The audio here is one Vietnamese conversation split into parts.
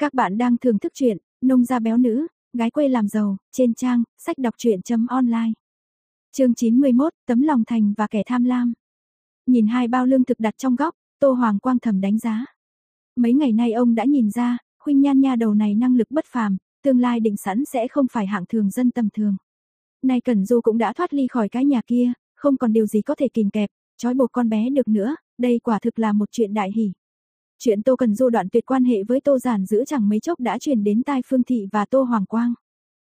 Các bạn đang thưởng thức truyện Nông gia béo nữ, gái quê làm giàu trên trang sách đọc truyện.online. Chương 91, tấm lòng thành và kẻ tham lam. Nhìn hai bao lương thực đặt trong góc, Tô Hoàng Quang thầm đánh giá. Mấy ngày nay ông đã nhìn ra, Khuynh Nhan nha đầu này năng lực bất phàm, tương lai định sẵn sẽ không phải hạng thường dân tầm thường. Nay Cẩn Du cũng đã thoát ly khỏi cái nhà kia, không còn điều gì có thể kìm kẹp, trói buộc con bé được nữa, đây quả thực là một chuyện đại hỷ. Chuyện Tô Cần Du đoạn tuyệt quan hệ với Tô Giản giữ chẳng mấy chốc đã truyền đến tai Phương Thị và Tô Hoàng Quang.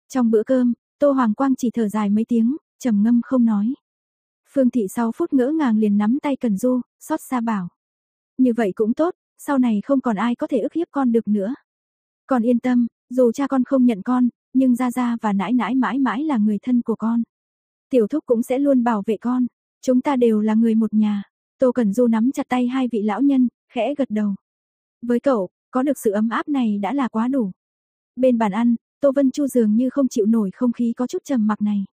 Trong bữa cơm, Tô Hoàng Quang chỉ thở dài mấy tiếng, trầm ngâm không nói. Phương Thị sau phút ngỡ ngàng liền nắm tay Cần Du, xót xa bảo. Như vậy cũng tốt, sau này không còn ai có thể ức hiếp con được nữa. Con yên tâm, dù cha con không nhận con, nhưng Gia Gia và nãi nãi mãi mãi là người thân của con. Tiểu thúc cũng sẽ luôn bảo vệ con, chúng ta đều là người một nhà. Tô Cần Du nắm chặt tay hai vị lão nhân, khẽ gật đầu. Với cậu, có được sự ấm áp này đã là quá đủ. Bên bàn ăn, Tô Vân Chu dường như không chịu nổi không khí có chút trầm mặc này.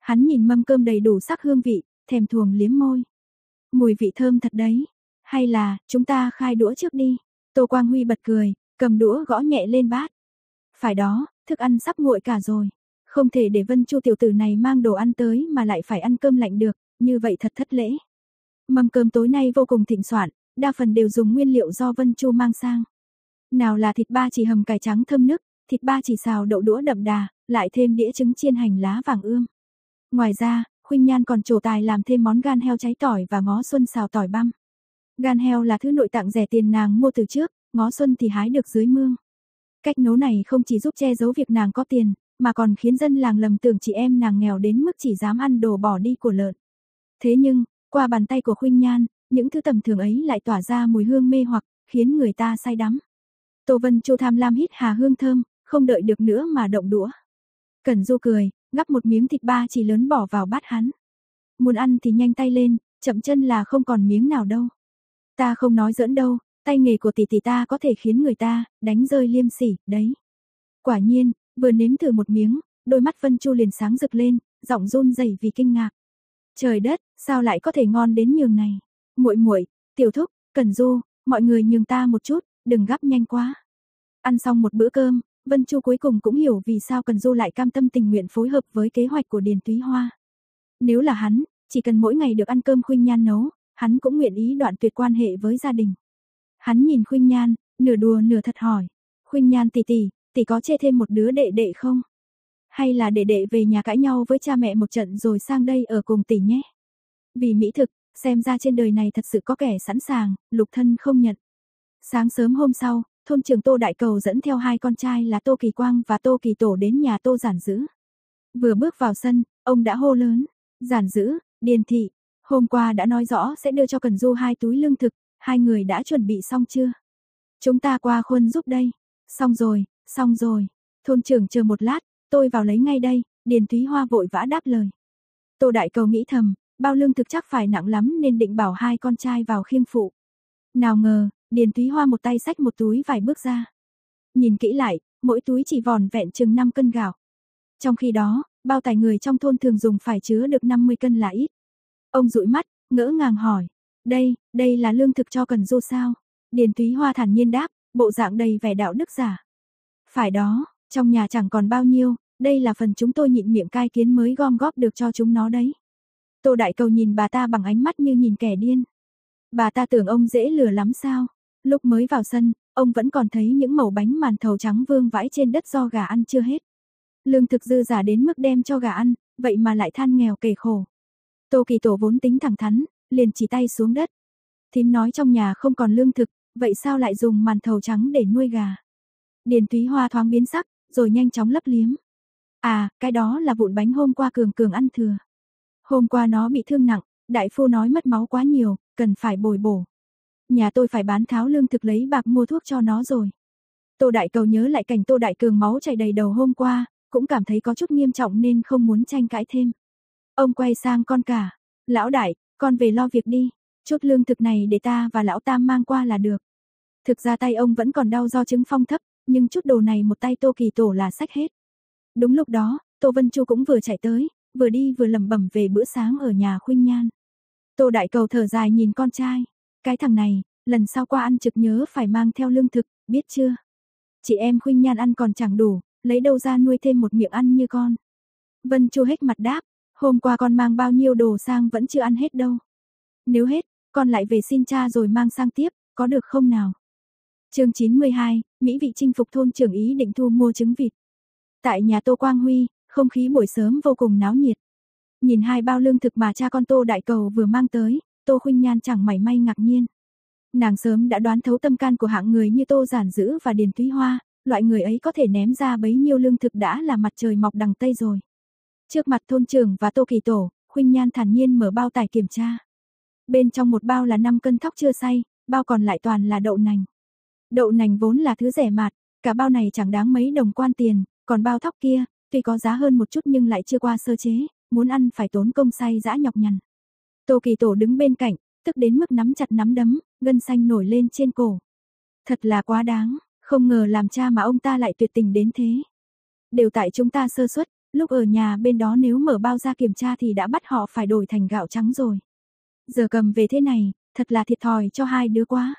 Hắn nhìn mâm cơm đầy đủ sắc hương vị, thèm thuồng liếm môi. Mùi vị thơm thật đấy. Hay là, chúng ta khai đũa trước đi. Tô Quang Huy bật cười, cầm đũa gõ nhẹ lên bát. Phải đó, thức ăn sắp nguội cả rồi. Không thể để Vân Chu tiểu tử này mang đồ ăn tới mà lại phải ăn cơm lạnh được, như vậy thật thất lễ. Mâm cơm tối nay vô cùng thịnh soạn, đa phần đều dùng nguyên liệu do Vân Chu mang sang. Nào là thịt ba chỉ hầm cải trắng thơm nức, thịt ba chỉ xào đậu đũa đậm đà, lại thêm đĩa trứng chiên hành lá vàng ươm. Ngoài ra, Khuynh Nhan còn trổ tài làm thêm món gan heo cháy tỏi và ngó xuân xào tỏi băm. Gan heo là thứ nội tạng rẻ tiền nàng mua từ trước, ngó xuân thì hái được dưới mương. Cách nấu này không chỉ giúp che giấu việc nàng có tiền, mà còn khiến dân làng lầm tưởng chị em nàng nghèo đến mức chỉ dám ăn đồ bỏ đi của lợn. Thế nhưng, qua bàn tay của Khuynh Nhan, những thứ tầm thường ấy lại tỏa ra mùi hương mê hoặc, khiến người ta say đắm. Tô Vân Chu tham lam hít hà hương thơm, không đợi được nữa mà động đũa. Cẩn Du cười, gắp một miếng thịt ba chỉ lớn bỏ vào bát hắn. Muốn ăn thì nhanh tay lên, chậm chân là không còn miếng nào đâu. Ta không nói giỡn đâu, tay nghề của tỷ tỷ ta có thể khiến người ta đánh rơi liêm sỉ, đấy. Quả nhiên, vừa nếm thử một miếng, đôi mắt Vân Chu liền sáng rực lên, giọng run rẩy vì kinh ngạc. Trời đất, sao lại có thể ngon đến nhường này? Muội muội, tiểu thúc, Cần Du, mọi người nhường ta một chút, đừng gấp nhanh quá. Ăn xong một bữa cơm, Vân Chu cuối cùng cũng hiểu vì sao Cần Du lại cam tâm tình nguyện phối hợp với kế hoạch của Điền Túy Hoa. Nếu là hắn, chỉ cần mỗi ngày được ăn cơm Khuynh Nhan nấu, hắn cũng nguyện ý đoạn tuyệt quan hệ với gia đình. Hắn nhìn Khuynh Nhan, nửa đùa nửa thật hỏi, "Khuynh Nhan tỷ tỷ, tỷ có chê thêm một đứa đệ đệ không? Hay là đệ đệ về nhà cãi nhau với cha mẹ một trận rồi sang đây ở cùng tỷ nhé?" Vì mỹ thực, xem ra trên đời này thật sự có kẻ sẵn sàng, lục thân không nhận. Sáng sớm hôm sau, thôn trưởng Tô Đại Cầu dẫn theo hai con trai là Tô Kỳ Quang và Tô Kỳ Tổ đến nhà Tô Giản Dữ. Vừa bước vào sân, ông đã hô lớn, Giản Dữ, Điền Thị, hôm qua đã nói rõ sẽ đưa cho Cần Du hai túi lương thực, hai người đã chuẩn bị xong chưa? Chúng ta qua khuôn giúp đây. Xong rồi, xong rồi. Thôn trưởng chờ một lát, tôi vào lấy ngay đây, Điền Thúy Hoa vội vã đáp lời. Tô Đại Cầu nghĩ thầm, bao lương thực chắc phải nặng lắm nên định bảo hai con trai vào khiêng phụ. Nào ngờ, Điền Thúy Hoa một tay xách một túi vài bước ra. Nhìn kỹ lại, mỗi túi chỉ vòn vẹn chừng 5 cân gạo. Trong khi đó, bao tải người trong thôn thường dùng phải chứa được 50 cân là ít. Ông dụi mắt, ngỡ ngàng hỏi, đây, đây là lương thực cho cần dô sao? Điền Thúy Hoa thản nhiên đáp, bộ dạng đầy vẻ đạo đức giả. Phải đó, trong nhà chẳng còn bao nhiêu, đây là phần chúng tôi nhịn miệng cai kiến mới gom góp được cho chúng nó đấy. Tô Đại Cầu nhìn bà ta bằng ánh mắt như nhìn kẻ điên. Bà ta tưởng ông dễ lừa lắm sao? Lúc mới vào sân, ông vẫn còn thấy những mẩu bánh màn thầu trắng vương vãi trên đất do gà ăn chưa hết. Lương thực dư giả đến mức đem cho gà ăn, vậy mà lại than nghèo kề khổ. Tô Kỳ Tổ vốn tính thẳng thắn, liền chỉ tay xuống đất. Thím nói trong nhà không còn lương thực, vậy sao lại dùng màn thầu trắng để nuôi gà? Điền Túy Hoa thoáng biến sắc, rồi nhanh chóng lấp liếm. À, cái đó là vụn bánh hôm qua Cường Cường ăn thừa. Hôm qua nó bị thương nặng, đại phu nói mất máu quá nhiều, cần phải bồi bổ. Nhà tôi phải bán tháo lương thực lấy bạc mua thuốc cho nó rồi. Tô Đại Cầu nhớ lại cảnh Tô Đại Cường máu chảy đầy đầu hôm qua, cũng cảm thấy có chút nghiêm trọng nên không muốn tranh cãi thêm. Ông quay sang con cả, lão đại, con về lo việc đi, chút lương thực này để ta và lão tam mang qua là được. Thực ra tay ông vẫn còn đau do chứng phong thấp, nhưng chút đồ này một tay Tô Kỳ Tổ là sách hết. Đúng lúc đó, Tô Vân Chu cũng vừa chạy tới, vừa đi vừa lẩm bẩm về bữa sáng ở nhà Khuynh Nhan. Tô Đại Cầu thở dài nhìn con trai, cái thằng này, lần sau qua ăn trực nhớ phải mang theo lương thực, biết chưa? Chị em Khuynh Nhan ăn còn chẳng đủ, lấy đâu ra nuôi thêm một miệng ăn như con. Vân Chu hết mặt đáp, hôm qua con mang bao nhiêu đồ sang vẫn chưa ăn hết đâu. Nếu hết, con lại về xin cha rồi mang sang tiếp, có được không nào? chương 92, Mỹ vị chinh phục thôn trưởng ý định thu mua trứng vịt. Tại nhà Tô Quang Huy, không khí buổi sớm vô cùng náo nhiệt. Nhìn hai bao lương thực mà cha con Tô Đại Cầu vừa mang tới, Tô Khuynh Nhan chẳng mảy may ngạc nhiên. Nàng sớm đã đoán thấu tâm can của hạng người như Tô Giản Dữ và Điền Thúy Hoa, loại người ấy có thể ném ra bấy nhiêu lương thực đã là mặt trời mọc đằng Tây rồi. Trước mặt thôn trưởng và Tô Kỳ Tổ, Khuynh Nhan thản nhiên mở bao tải kiểm tra. Bên trong một bao là 5 cân thóc chưa xay, bao còn lại toàn là đậu nành. Đậu nành vốn là thứ rẻ mạt, cả bao này chẳng đáng mấy đồng quan tiền, còn bao thóc kia, tuy có giá hơn một chút nhưng lại chưa qua sơ chế, muốn ăn phải tốn công say dã nhọc nhằn. Tô Kỳ Tổ đứng bên cạnh, tức đến mức nắm chặt nắm đấm, gân xanh nổi lên trên cổ. Thật là quá đáng, không ngờ làm cha mà ông ta lại tuyệt tình đến thế. Đều tại chúng ta sơ suất, lúc ở nhà bên đó nếu mở bao ra kiểm tra thì đã bắt họ phải đổi thành gạo trắng rồi. Giờ cầm về thế này, thật là thiệt thòi cho hai đứa quá.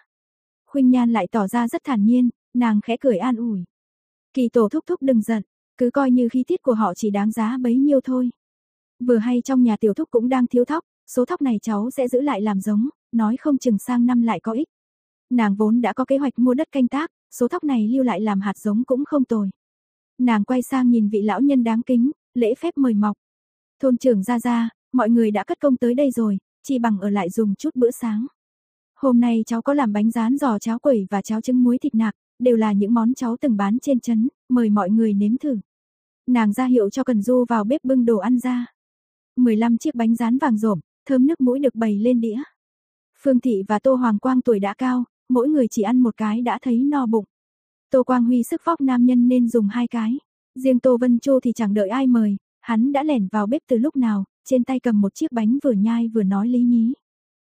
Khuynh Nhan lại tỏ ra rất thản nhiên, nàng khẽ cười an ủi. Kỳ tổ thúc thúc đừng giận, cứ coi như khí tiết của họ chỉ đáng giá bấy nhiêu thôi. Vừa hay trong nhà tiểu thúc cũng đang thiếu thóc, số thóc này cháu sẽ giữ lại làm giống, nói không chừng sang năm lại có ích. Nàng vốn đã có kế hoạch mua đất canh tác, số thóc này lưu lại làm hạt giống cũng không tồi. Nàng quay sang nhìn vị lão nhân đáng kính, lễ phép mời mọc. Thôn trưởng ra ra, mọi người đã cất công tới đây rồi, chỉ bằng ở lại dùng chút bữa sáng. Hôm nay cháu có làm bánh rán giò cháo quẩy và cháo trứng muối thịt nạc, đều là những món cháu từng bán trên chấn mời mọi người nếm thử. Nàng ra hiệu cho Cần Du vào bếp bưng đồ ăn ra. 15 chiếc bánh rán vàng rộm, thơm nước mũi được bày lên đĩa. Phương Thị và Tô Hoàng Quang tuổi đã cao, mỗi người chỉ ăn một cái đã thấy no bụng. Tô Quang Huy sức vóc nam nhân nên dùng hai cái. Riêng Tô Vân Châu thì chẳng đợi ai mời, hắn đã lẻn vào bếp từ lúc nào, trên tay cầm một chiếc bánh vừa nhai vừa nói lý nhí.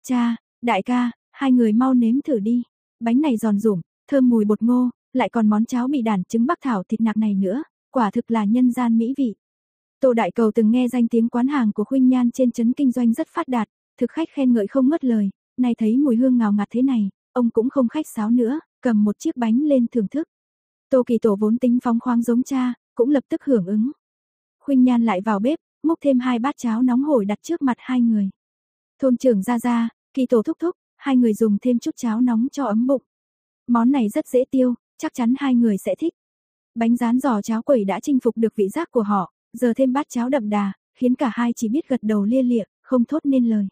Cha, đại ca, hai người mau nếm thử đi. Bánh này giòn rủm, thơm mùi bột ngô, lại còn món cháo bị đản trứng bắc thảo thịt nạc này nữa, quả thực là nhân gian mỹ vị. Tô Đại Cầu từng nghe danh tiếng quán hàng của Khuynh Nhan trên trấn kinh doanh rất phát đạt, thực khách khen ngợi không ngớt lời, nay thấy mùi hương ngào ngạt thế này, ông cũng không khách sáo nữa, cầm một chiếc bánh lên thưởng thức. Tô Kỳ Tổ vốn tính phóng khoáng giống cha, cũng lập tức hưởng ứng. Khuynh Nhan lại vào bếp, múc thêm hai bát cháo nóng hổi đặt trước mặt hai người. Thôn trưởng ra ra, Kỳ Tổ thúc thúc, hai người dùng thêm chút cháo nóng cho ấm bụng. Món này rất dễ tiêu, chắc chắn hai người sẽ thích. Bánh rán giò cháo quẩy đã chinh phục được vị giác của họ, giờ thêm bát cháo đậm đà, khiến cả hai chỉ biết gật đầu lia lịa, không thốt nên lời.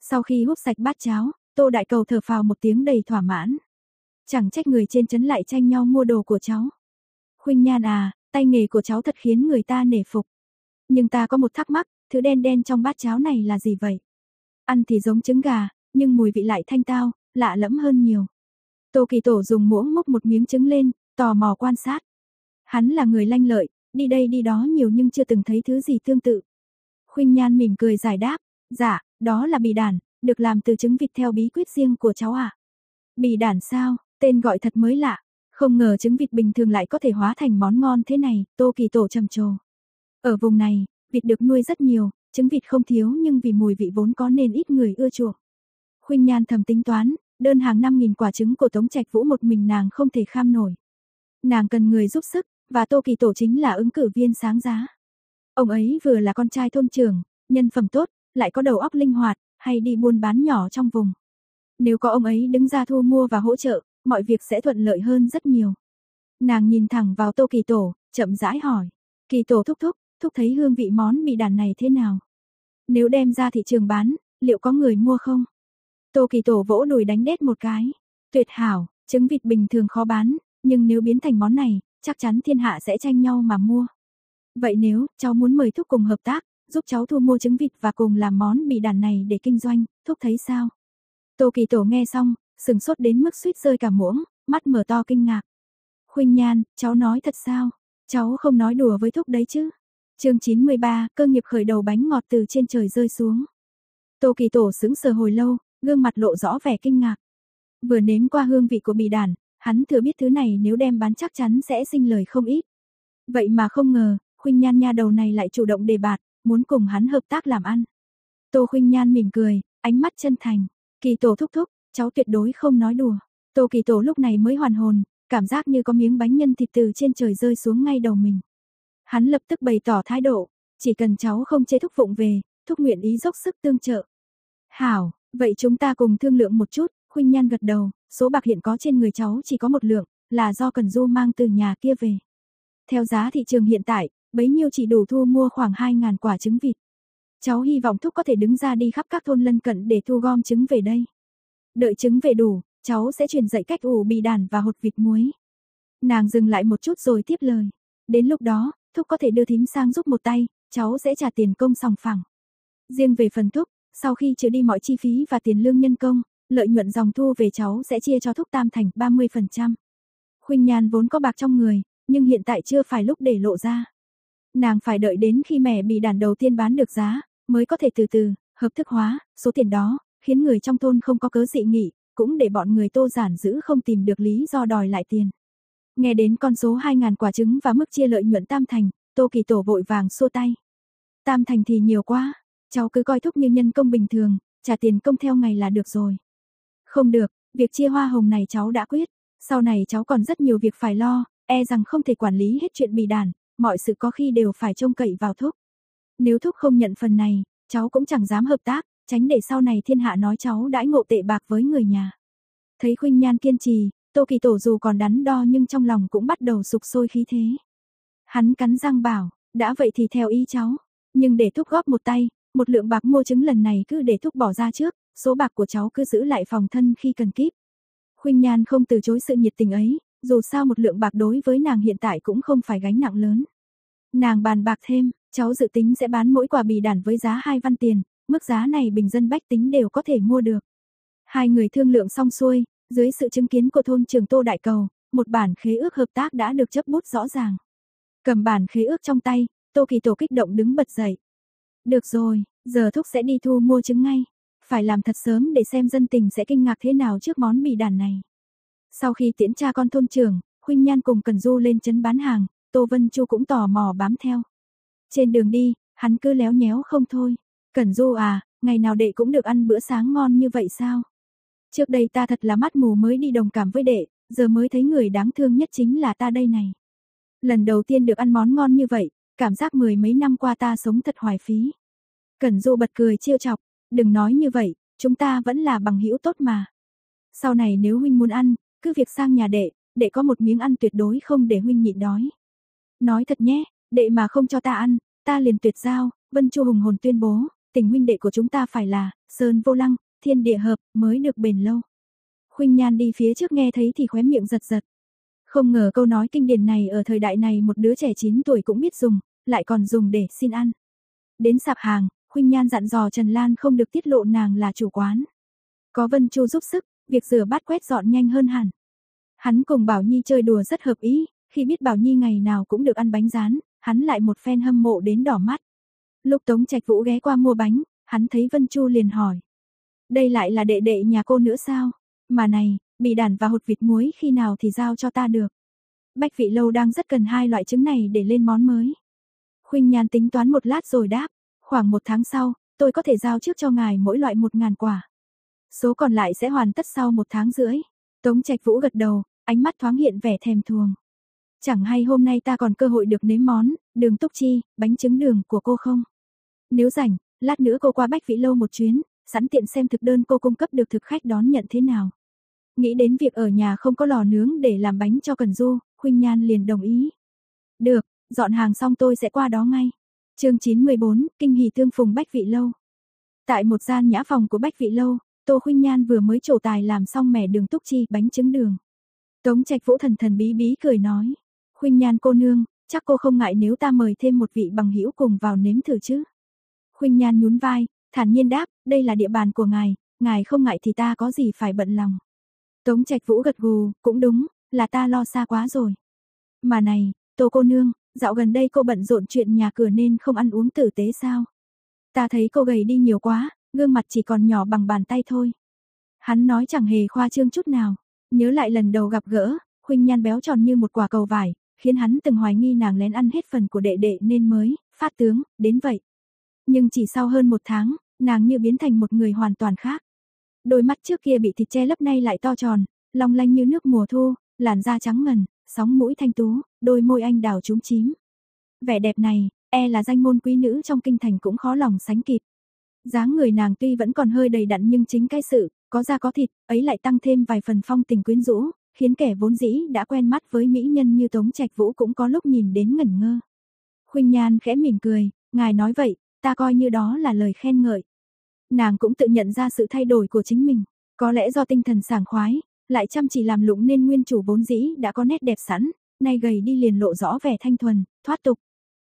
Sau khi hút sạch bát cháo, Tô Đại Cầu thở phào một tiếng đầy thỏa mãn. Chẳng trách người trên chấn lại tranh nhau mua đồ của cháu. Khuynh Nhan à, tay nghề của cháu thật khiến người ta nể phục. Nhưng ta có một thắc mắc, thứ đen đen trong bát cháo này là gì vậy? Ăn thì giống trứng gà, nhưng mùi vị lại thanh tao, lạ lẫm hơn nhiều. Tô Kỳ Tổ dùng muỗng múc một miếng trứng lên, tò mò quan sát. Hắn là người lanh lợi, đi đây đi đó nhiều nhưng chưa từng thấy thứ gì tương tự. Khuynh Nhan mỉm cười giải đáp, dạ, đó là bì đản, được làm từ trứng vịt theo bí quyết riêng của cháu ạ. À? Bì đản sao, tên gọi thật mới lạ, không ngờ trứng vịt bình thường lại có thể hóa thành món ngon thế này, Tô Kỳ Tổ trầm trồ. Ở vùng này, vịt được nuôi rất nhiều, trứng vịt không thiếu nhưng vì mùi vị vốn có nên ít người ưa chuộng. Khuynh Nhan thầm tính toán, đơn hàng 5.000 quả trứng của Tống Trạch Vũ một mình nàng không thể kham nổi. Nàng cần người giúp sức, và Tô Kỳ Tổ chính là ứng cử viên sáng giá. Ông ấy vừa là con trai thôn trưởng, nhân phẩm tốt, lại có đầu óc linh hoạt, hay đi buôn bán nhỏ trong vùng. Nếu có ông ấy đứng ra thu mua và hỗ trợ, mọi việc sẽ thuận lợi hơn rất nhiều. Nàng nhìn thẳng vào Tô Kỳ Tổ, chậm rãi hỏi. Kỳ Tổ thúc thúc, thúc thấy hương vị món mì đàn này thế nào? Nếu đem ra thị trường bán, liệu có người mua không? Tô Kỳ Tổ vỗ đùi đánh đét một cái. Tuyệt hảo, trứng vịt bình thường khó bán, nhưng nếu biến thành món này, chắc chắn thiên hạ sẽ tranh nhau mà mua. Vậy nếu cháu muốn mời thúc cùng hợp tác, giúp cháu thu mua trứng vịt và cùng làm món bị đàn này để kinh doanh, thúc thấy sao? Tô Kỳ Tổ nghe xong, sừng sốt đến mức suýt rơi cả muỗng, mắt mở to kinh ngạc. Khuynh Nhan, cháu nói thật sao? Cháu không nói đùa với thúc đấy chứ? Chương 93, cơ nghiệp khởi đầu bánh ngọt từ trên trời rơi xuống. Tô Kỳ Tổ sững sờ hồi lâu, gương mặt lộ rõ vẻ kinh ngạc. Vừa nếm qua hương vị của bì đàn, hắn thừa biết thứ này nếu đem bán chắc chắn sẽ sinh lời không ít. Vậy mà không ngờ, Khuynh Nhan nha đầu này lại chủ động đề bạt, muốn cùng hắn hợp tác làm ăn. Tô Khuynh Nhan mỉm cười, ánh mắt chân thành, "Kỳ Tổ thúc thúc, cháu tuyệt đối không nói đùa." Tô Kỳ Tổ lúc này mới hoàn hồn, cảm giác như có miếng bánh nhân thịt từ trên trời rơi xuống ngay đầu mình. Hắn lập tức bày tỏ thái độ, chỉ cần cháu không chê thúc vụng về, thúc nguyện ý dốc sức tương trợ. Hảo, vậy chúng ta cùng thương lượng một chút, Khuynh Nhan gật đầu, số bạc hiện có trên người cháu chỉ có một lượng, là do Cần Du mang từ nhà kia về. Theo giá thị trường hiện tại, bấy nhiêu chỉ đủ thu mua khoảng 2.000 quả trứng vịt. Cháu hy vọng thúc có thể đứng ra đi khắp các thôn lân cận để thu gom trứng về đây. Đợi trứng về đủ, cháu sẽ truyền dạy cách ủ bì đàn và hột vịt muối. Nàng dừng lại một chút rồi tiếp lời. Đến lúc đó, thúc có thể đưa thím sang giúp một tay, cháu sẽ trả tiền công sòng phẳng. Riêng về phần thúc, sau khi trừ đi mọi chi phí và tiền lương nhân công, lợi nhuận dòng thu về cháu sẽ chia cho thúc tam thành 30%. Khuynh Nhan vốn có bạc trong người, nhưng hiện tại chưa phải lúc để lộ ra. Nàng phải đợi đến khi mẻ bị đàn đầu tiên bán được giá, mới có thể từ từ, hợp thức hóa, số tiền đó, khiến người trong thôn không có cớ dị nghị, cũng để bọn người tô giản giữ không tìm được lý do đòi lại tiền. Nghe đến con số 2.000 quả trứng và mức chia lợi nhuận tam thành, tô kỳ tổ vội vàng xua tay. Tam thành thì nhiều quá, cháu cứ coi thúc như nhân công bình thường, trả tiền công theo ngày là được rồi. Không được, việc chia hoa hồng này cháu đã quyết, sau này cháu còn rất nhiều việc phải lo, e rằng không thể quản lý hết chuyện bì đàn, mọi sự có khi đều phải trông cậy vào thúc. Nếu thúc không nhận phần này, cháu cũng chẳng dám hợp tác, tránh để sau này thiên hạ nói cháu đãi ngộ tệ bạc với người nhà. Thấy Khuynh Nhan kiên trì, Tô Kỳ Tổ dù còn đắn đo nhưng trong lòng cũng bắt đầu sục sôi khí thế. Hắn cắn răng bảo, đã vậy thì theo ý cháu, nhưng để thúc góp một tay, một lượng bạc mua trứng lần này cứ để thúc bỏ ra trước, số bạc của cháu cứ giữ lại phòng thân khi cần kíp. Khuynh Nhan không từ chối sự nhiệt tình ấy, dù sao một lượng bạc đối với nàng hiện tại cũng không phải gánh nặng lớn. Nàng bàn bạc thêm, cháu dự tính sẽ bán mỗi quả bì đản với giá 2 văn tiền, mức giá này bình dân bách tính đều có thể mua được. Hai người thương lượng xong xuôi, dưới sự chứng kiến của thôn trưởng Tô Đại Cầu, một bản khế ước hợp tác đã được chấp bút rõ ràng. Cầm bản khế ước trong tay, Tô Kỳ Tổ kích động đứng bật dậy. Được rồi, giờ thúc sẽ đi thu mua trứng ngay. Phải làm thật sớm để xem dân tình sẽ kinh ngạc thế nào trước món mì đàn này. Sau khi tiễn cha con thôn trưởng, Huynh Nhan cùng Cần Du lên chấn bán hàng, Tô Vân Chu cũng tò mò bám theo. Trên đường đi, hắn cứ léo nhéo không thôi. cần Du à, ngày nào đệ cũng được ăn bữa sáng ngon như vậy sao? Trước đây ta thật là mắt mù mới đi đồng cảm với đệ, giờ mới thấy người đáng thương nhất chính là ta đây này. Lần đầu tiên được ăn món ngon như vậy, cảm giác mười mấy năm qua ta sống thật hoài phí. Cẩn Du bật cười trêu chọc, đừng nói như vậy, chúng ta vẫn là bằng hữu tốt mà. Sau này nếu huynh muốn ăn, cứ việc sang nhà đệ, đệ có một miếng ăn tuyệt đối không để huynh nhịn đói. Nói thật nhé, đệ mà không cho ta ăn, ta liền tuyệt giao, Vân Chu hùng hồn tuyên bố, tình huynh đệ của chúng ta phải là sơn vô lăng, thiên địa hợp mới được bền lâu. Khuynh Nhan đi phía trước nghe thấy thì khóe miệng giật giật. Không ngờ câu nói kinh điển này ở thời đại này một đứa trẻ 9 tuổi cũng biết dùng, lại còn dùng để xin ăn. Đến sạp hàng, Khuynh Nhan dặn dò Trần Lan không được tiết lộ nàng là chủ quán. Có Vân Chu giúp sức, việc rửa bát quét dọn nhanh hơn hẳn. Hắn cùng Bảo Nhi chơi đùa rất hợp ý, khi biết Bảo Nhi ngày nào cũng được ăn bánh rán, hắn lại một phen hâm mộ đến đỏ mắt. Lúc Tống Trạch Vũ ghé qua mua bánh, hắn thấy Vân Chu liền hỏi. Đây lại là đệ đệ nhà cô nữa sao? Mà này, bì đàn và hột vịt muối khi nào thì giao cho ta được. Bách vị lâu đang rất cần hai loại trứng này để lên món mới. Khuynh Nhan tính toán một lát rồi đáp, khoảng một tháng sau, tôi có thể giao trước cho ngài mỗi loại một ngàn quả. Số còn lại sẽ hoàn tất sau một tháng rưỡi. Tống Trạch Vũ gật đầu, ánh mắt thoáng hiện vẻ thèm thuồng. Chẳng hay hôm nay ta còn cơ hội được nếm món, đường túc chi, bánh trứng đường của cô không? Nếu rảnh, lát nữa cô qua Bách Vĩ Lâu một chuyến, sẵn tiện xem thực đơn cô cung cấp được thực khách đón nhận thế nào. Nghĩ đến việc ở nhà không có lò nướng để làm bánh cho Cần Du, Khuynh Nhan liền đồng ý. Được, dọn hàng xong tôi sẽ qua đó ngay. chương 914, Kinh hỉ tương phùng Bách Vị Lâu. Tại một gian nhã phòng của Bách Vị Lâu, Tô Khuynh Nhan vừa mới trổ tài làm xong mẻ đường túc chi bánh trứng đường. Tống Trạch Vũ thần thần bí bí cười nói, Khuynh Nhan cô nương, chắc cô không ngại nếu ta mời thêm một vị bằng hữu cùng vào nếm thử chứ? Khuynh Nhan nhún vai, thản nhiên đáp, đây là địa bàn của ngài, ngài không ngại thì ta có gì phải bận lòng. Tống Trạch Vũ gật gù, cũng đúng, là ta lo xa quá rồi. Mà này, Tô cô nương, dạo gần đây cô bận rộn chuyện nhà cửa nên không ăn uống tử tế sao? Ta thấy cô gầy đi nhiều quá, gương mặt chỉ còn nhỏ bằng bàn tay thôi. Hắn nói chẳng hề khoa trương chút nào, nhớ lại lần đầu gặp gỡ, Huynh Nhan béo tròn như một quả cầu vải, khiến hắn từng hoài nghi nàng lén ăn hết phần của đệ đệ nên mới phát tướng đến vậy. Nhưng chỉ sau hơn một tháng, nàng như biến thành một người hoàn toàn khác. Đôi mắt trước kia bị thịt che lấp nay lại to tròn, long lanh như nước mùa thu, làn da trắng ngần, sóng mũi thanh tú, đôi môi anh đào trúng chím. Vẻ đẹp này, e là danh môn quý nữ trong kinh thành cũng khó lòng sánh kịp. dáng người nàng tuy vẫn còn hơi đầy đặn nhưng chính cái sự, có da có thịt, ấy lại tăng thêm vài phần phong tình quyến rũ, khiến kẻ vốn dĩ đã quen mắt với mỹ nhân như Tống Trạch Vũ cũng có lúc nhìn đến ngẩn ngơ. Khuynh Nhan khẽ mỉm cười, ngài nói vậy, ta coi như đó là lời khen ngợi. Nàng cũng tự nhận ra sự thay đổi của chính mình, có lẽ do tinh thần sảng khoái, lại chăm chỉ làm lụng nên nguyên chủ vốn dĩ đã có nét đẹp sẵn, nay gầy đi liền lộ rõ vẻ thanh thuần, thoát tục.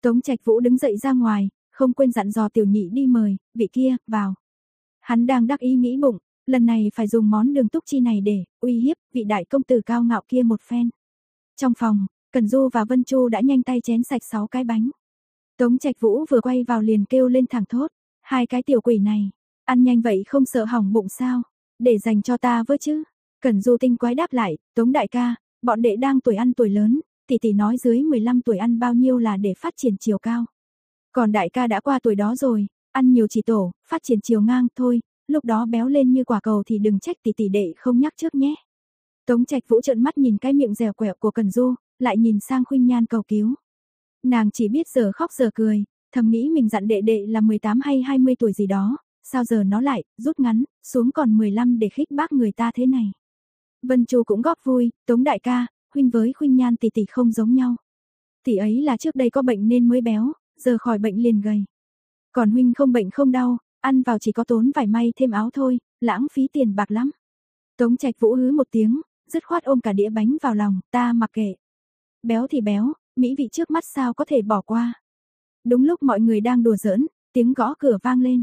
Tống Trạch Vũ đứng dậy ra ngoài, không quên dặn dò tiểu nhị đi mời, vị kia, vào. Hắn đang đắc ý nghĩ bụng, lần này phải dùng món đường túc chi này để uy hiếp vị đại công tử cao ngạo kia một phen. Trong phòng, Cần Du và Vân Chu đã nhanh tay chén sạch 6 cái bánh. Tống Trạch Vũ vừa quay vào liền kêu lên thẳng thốt, hai cái tiểu quỷ này, ăn nhanh vậy không sợ hỏng bụng sao, để dành cho ta với chứ. Cần Du tinh quái đáp lại, Tống đại ca, bọn đệ đang tuổi ăn tuổi lớn, tỷ tỷ nói dưới 15 tuổi ăn bao nhiêu là để phát triển chiều cao. Còn đại ca đã qua tuổi đó rồi, ăn nhiều chỉ tổ, phát triển chiều ngang thôi, lúc đó béo lên như quả cầu thì đừng trách tỷ tỷ đệ không nhắc trước nhé. Tống Trạch Vũ trợn mắt nhìn cái miệng dẻo quẹo của Cần Du, lại nhìn sang Khuynh Nhan cầu cứu. Nàng chỉ biết giờ khóc giờ cười, thầm nghĩ mình dặn đệ đệ là 18 hay 20 tuổi gì đó, sao giờ nó lại rút ngắn xuống còn 15 để khích bác người ta thế này. Vân Chu cũng góp vui, Tống đại ca, huynh với huynh Nhan tỷ tỷ không giống nhau. Tỷ ấy là trước đây có bệnh nên mới béo, giờ khỏi bệnh liền gầy. Còn huynh không bệnh không đau, ăn vào chỉ có tốn vài may thêm áo thôi, lãng phí tiền bạc lắm. Tống Trạch Vũ hứ một tiếng, dứt khoát ôm cả đĩa bánh vào lòng, ta mặc kệ. Béo thì béo, mỹ vị trước mắt sao có thể bỏ qua. Đúng lúc mọi người đang đùa giỡn, tiếng gõ cửa vang lên.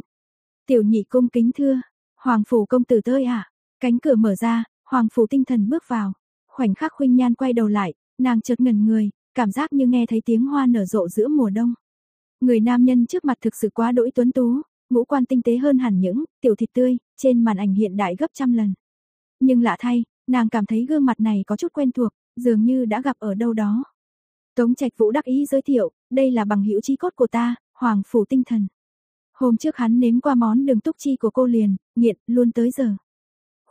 Tiểu nhị cung kính thưa, Hoàng phủ công tử tơi à? Cánh cửa mở ra, Hoàng phủ tinh thần bước vào. Khoảnh khắc Khuynh Nhan quay đầu lại, nàng chợt ngẩn người, cảm giác như nghe thấy tiếng hoa nở rộ giữa mùa đông. Người nam nhân trước mặt thực sự quá đỗi tuấn tú, ngũ quan tinh tế hơn hẳn những tiểu thịt tươi trên màn ảnh hiện đại gấp trăm lần. Nhưng lạ thay, nàng cảm thấy gương mặt này có chút quen thuộc, dường như đã gặp ở đâu đó. Tống Trạch Vũ đắc ý giới thiệu, đây là bằng hữu chí cốt của ta, Hoàng phủ tinh thần. Hôm trước hắn nếm qua món đường túc chi của cô liền, nghiện luôn tới giờ.